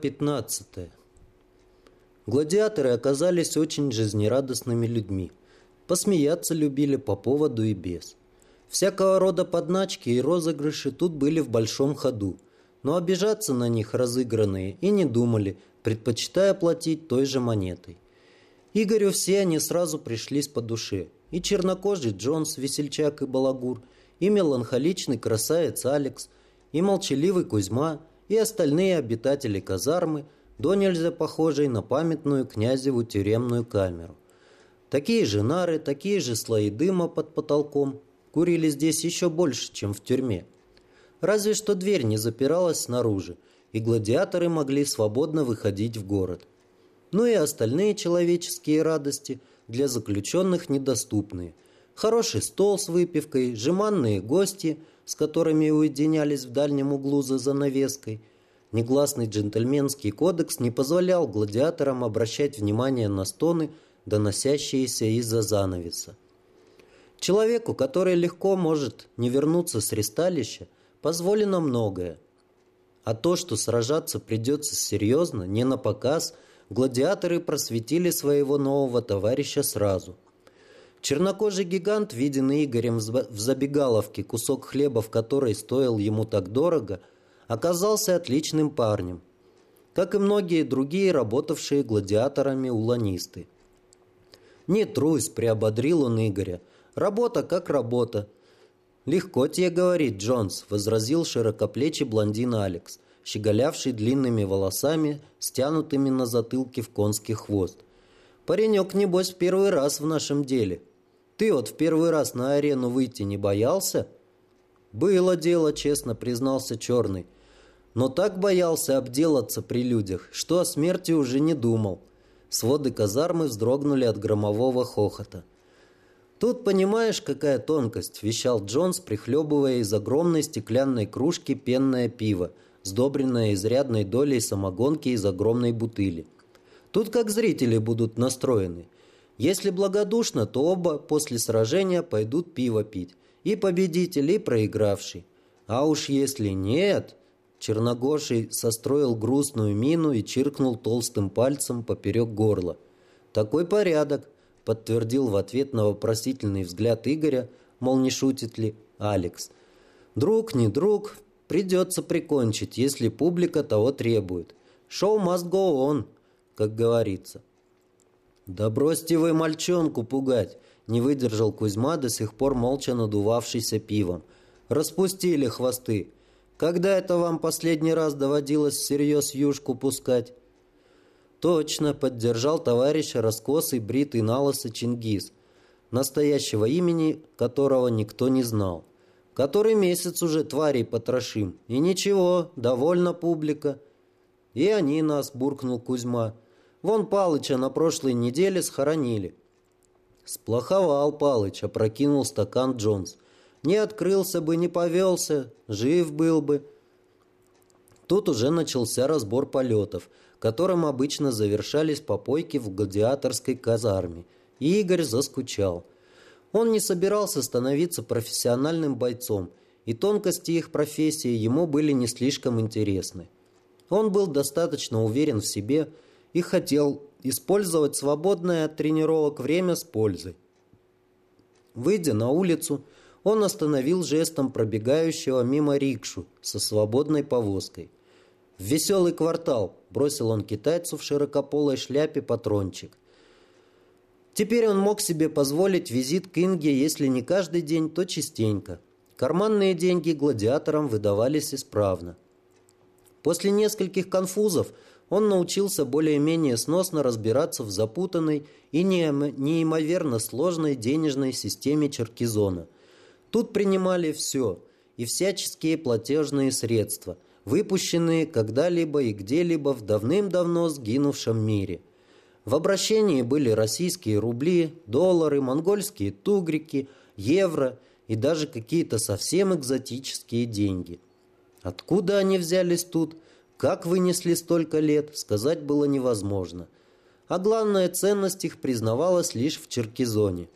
15. Гладиаторы оказались очень жизнерадостными людьми. Посмеяться любили по поводу и без. Всякого рода подначки и розыгрыши тут были в большом ходу, но обижаться на них разыгранные и не думали, предпочитая платить той же монетой. Игорю все они сразу пришлись по душе. И чернокожий Джонс, весельчак и балагур, и меланхоличный красавец Алекс, и молчаливый Кузьма, и остальные обитатели казармы, до нельзя похожей на памятную князеву тюремную камеру. Такие же нары, такие же слои дыма под потолком. Курили здесь еще больше, чем в тюрьме. Разве что дверь не запиралась снаружи, и гладиаторы могли свободно выходить в город. Ну и остальные человеческие радости для заключенных недоступные. Хороший стол с выпивкой, жеманные гости – с которыми уединялись в дальнем углу за занавеской. Негласный джентльменский кодекс не позволял гладиаторам обращать внимание на стоны, доносящиеся из-за занавеса. Человеку, который легко может не вернуться с ресталища, позволено многое. А то, что сражаться придется серьезно, не на показ, гладиаторы просветили своего нового товарища сразу – Чернокожий гигант, виденный Игорем в забегаловке, кусок хлеба в которой стоил ему так дорого, оказался отличным парнем, как и многие другие работавшие гладиаторами уланисты. «Не трусь», — приободрил он Игоря. «Работа как работа». «Легко тебе говорит, Джонс», — возразил широкоплечий блондин Алекс, щеголявший длинными волосами, стянутыми на затылке в конский хвост. «Паренек, небось, в первый раз в нашем деле». Ты вот в первый раз на арену выйти не боялся? Было дело, честно признался Черный. Но так боялся обделаться при людях, что о смерти уже не думал. Своды казармы вздрогнули от громового хохота. «Тут понимаешь, какая тонкость», – вещал Джонс, прихлебывая из огромной стеклянной кружки пенное пиво, сдобренное изрядной долей самогонки из огромной бутыли. «Тут как зрители будут настроены – если благодушно, то оба после сражения пойдут пиво пить. И победитель, и проигравший. А уж если нет... Черногорший состроил грустную мину и чиркнул толстым пальцем поперек горла. «Такой порядок», — подтвердил в ответ на вопросительный взгляд Игоря, мол, не шутит ли, Алекс. «Друг, не друг, придется прикончить, если публика того требует. Шоу must go on, как говорится». «Да бросьте вы мальчонку пугать!» Не выдержал Кузьма, до сих пор молча надувавшийся пивом. «Распустили хвосты! Когда это вам последний раз доводилось всерьез юшку пускать?» «Точно!» — поддержал товарищ раскосый, бритый налысо Чингис, настоящего имени которого никто не знал. «Который месяц уже тварей потрошим. И ничего, довольна публика». «И они нас!» — буркнул Кузьма. Вон Палыча на прошлой неделе схоронили. Сплоховал Палыч, опрокинул стакан Джонс. Не открылся бы, не повелся, жив был бы. Тут уже начался разбор полетов, которым обычно завершались попойки в гладиаторской казарме. И Игорь заскучал. Он не собирался становиться профессиональным бойцом, и тонкости их профессии ему были не слишком интересны. Он был достаточно уверен в себе, и хотел использовать свободное от тренировок время с пользой. Выйдя на улицу, он остановил жестом пробегающего мимо рикшу со свободной повозкой. «В веселый квартал!» – бросил он китайцу в широкополой шляпе патрончик. Теперь он мог себе позволить визит к Инге, если не каждый день, то частенько. Карманные деньги гладиаторам выдавались исправно. После нескольких конфузов – он научился более-менее сносно разбираться в запутанной и неимоверно сложной денежной системе Черкизона. Тут принимали все и всяческие платежные средства, выпущенные когда-либо и где-либо в давным-давно сгинувшем мире. В обращении были российские рубли, доллары, монгольские тугрики, евро и даже какие-то совсем экзотические деньги. Откуда они взялись тут – как вынесли столько лет, сказать было невозможно. А главная ценность их признавалась лишь в Черкизоне.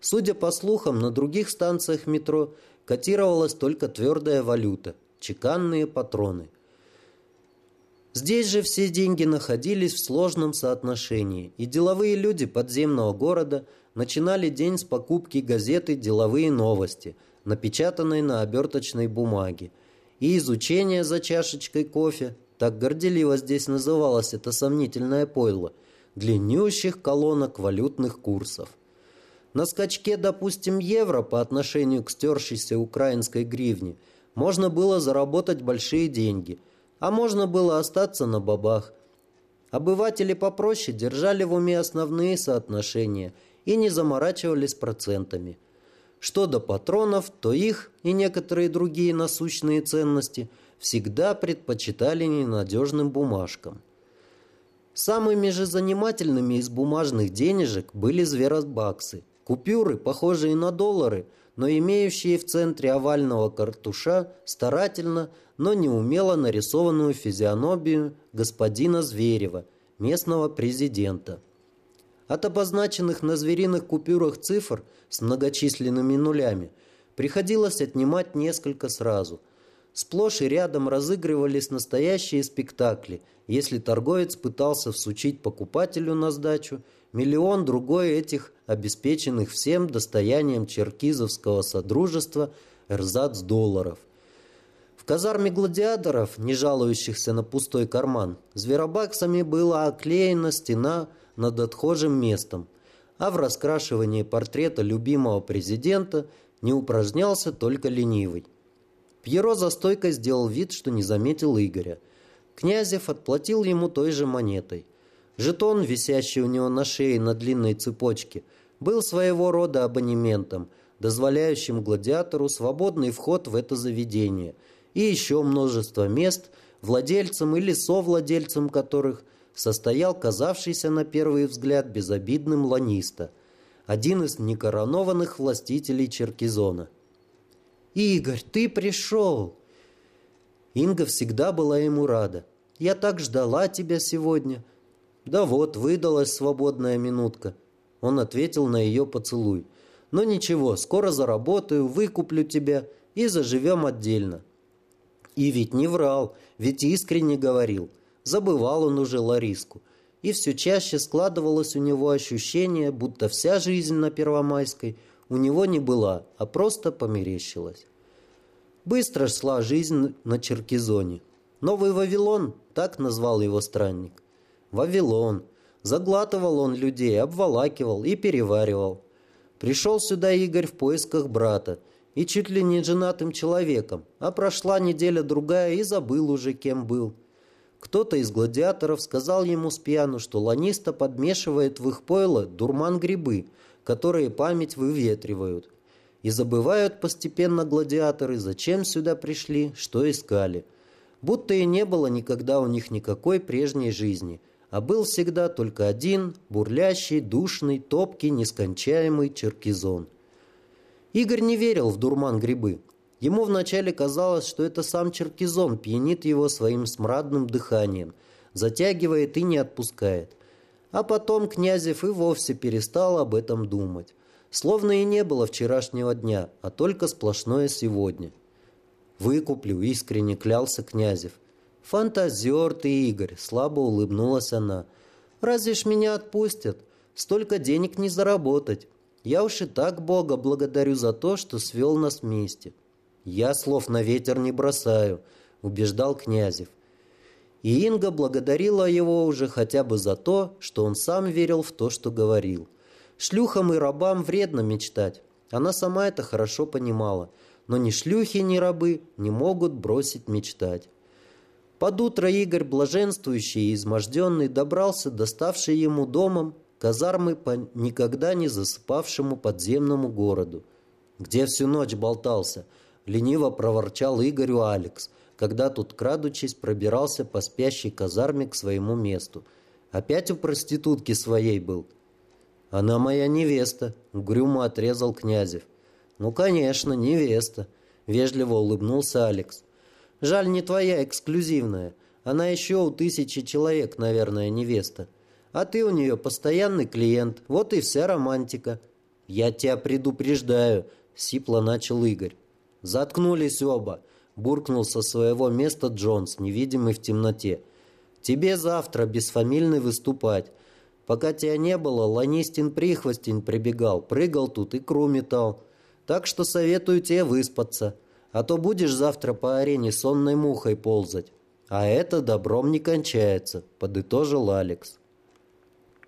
Судя по слухам, на других станциях метро котировалась только твердая валюта – чеканные патроны. Здесь же все деньги находились в сложном соотношении, и деловые люди подземного города начинали день с покупки газеты «Деловые новости», напечатанной на оберточной бумаге, и изучения за чашечкой кофе, так горделиво здесь называлось это сомнительное пойло, длиннющих колонок валютных курсов. На скачке, допустим, евро по отношению к стершейся украинской гривне можно было заработать большие деньги – а можно было остаться на бабах. Обыватели попроще держали в уме основные соотношения и не заморачивались процентами. Что до патронов, то их и некоторые другие насущные ценности всегда предпочитали ненадежным бумажкам. Самыми же занимательными из бумажных денежек были зверобаксы, купюры, похожие на доллары – но имеющие в центре овального картуша старательно, но неумело нарисованную физиономию господина Зверева, местного президента. От обозначенных на звериных купюрах цифр с многочисленными нулями приходилось отнимать несколько сразу. Сплошь и рядом разыгрывались настоящие спектакли, если торговец пытался всучить покупателю на сдачу миллион другой этих обеспеченных всем достоянием черкизовского содружества эрзац долларов. В казарме гладиаторов, не жалующихся на пустой карман, зверобаксами была оклеена стена над отхожим местом, а в раскрашивании портрета любимого президента не упражнялся только ленивый. Пьеро за стойкой сделал вид, что не заметил Игоря. Князев отплатил ему той же монетой. Жетон, висящий у него на шее на длинной цепочке, был своего рода абонементом, дозволяющим гладиатору свободный вход в это заведение и еще множество мест, владельцем или совладельцем которых состоял казавшийся на первый взгляд безобидным ланиста, один из некоронованных властителей Черкизона. «Игорь, ты пришел!» Инга всегда была ему рада. «Я так ждала тебя сегодня. «Да вот, выдалась свободная минутка». Он ответил на ее поцелуй. «Но ничего, скоро заработаю, выкуплю тебя и заживем отдельно». И ведь не врал, ведь искренне говорил. Забывал он уже Лариску. И все чаще складывалось у него ощущение, будто вся жизнь на Первомайской у него не была, а просто померещилась. Быстро шла жизнь на Черкизоне. Новый Вавилон, так назвал его странник. Вавилон. Заглатывал он людей, обволакивал и переваривал. Пришел сюда Игорь в поисках брата, и чуть ли не женатым человеком, а прошла неделя-другая и забыл уже, кем был. Кто-то из гладиаторов сказал ему с пьяну, что ланиста подмешивает в их пойло дурман-грибы, которые память выветривают. И забывают постепенно гладиаторы, зачем сюда пришли, что искали. Будто и не было никогда у них никакой прежней жизни – а был всегда только один, бурлящий, душный, топкий, нескончаемый черкизон. Игорь не верил в дурман грибы. Ему вначале казалось, что это сам черкизон пьянит его своим смрадным дыханием, затягивает и не отпускает. А потом Князев и вовсе перестал об этом думать. Словно и не было вчерашнего дня, а только сплошное сегодня. «Выкуплю», — искренне клялся Князев. «Фантазер ты, Игорь!» – слабо улыбнулась она. «Разве ж меня отпустят? Столько денег не заработать. Я уж и так Бога благодарю за то, что свел нас вместе». «Я слов на ветер не бросаю», – убеждал Князев. И Инга благодарила его уже хотя бы за то, что он сам верил в то, что говорил. Шлюхам и рабам вредно мечтать. Она сама это хорошо понимала. Но ни шлюхи, ни рабы не могут бросить мечтать. Под утро Игорь, блаженствующий и изможденный, добрался до ставшей ему домом казармы по никогда не засыпавшему подземному городу. «Где всю ночь болтался?» — лениво проворчал Игорю Алекс, когда тут, крадучись, пробирался по спящей казарме к своему месту. «Опять у проститутки своей был?» «Она моя невеста», — угрюмо отрезал Князев. «Ну, конечно, невеста», — вежливо улыбнулся Алекс. Жаль, не твоя эксклюзивная. Она еще у тысячи человек, наверное, невеста. А ты у нее постоянный клиент. Вот и вся романтика. Я тебя предупреждаю, сипло начал Игорь. Заткнулись оба. Буркнул со своего места Джонс, невидимый в темноте. Тебе завтра бесфамильный выступать. Пока тебя не было, Ланистин-прихвостень прибегал, прыгал тут, икру метал. Так что советую тебе выспаться, а то будешь завтра по арене сонной мухой ползать. А это добром не кончается», — подытожил Алекс.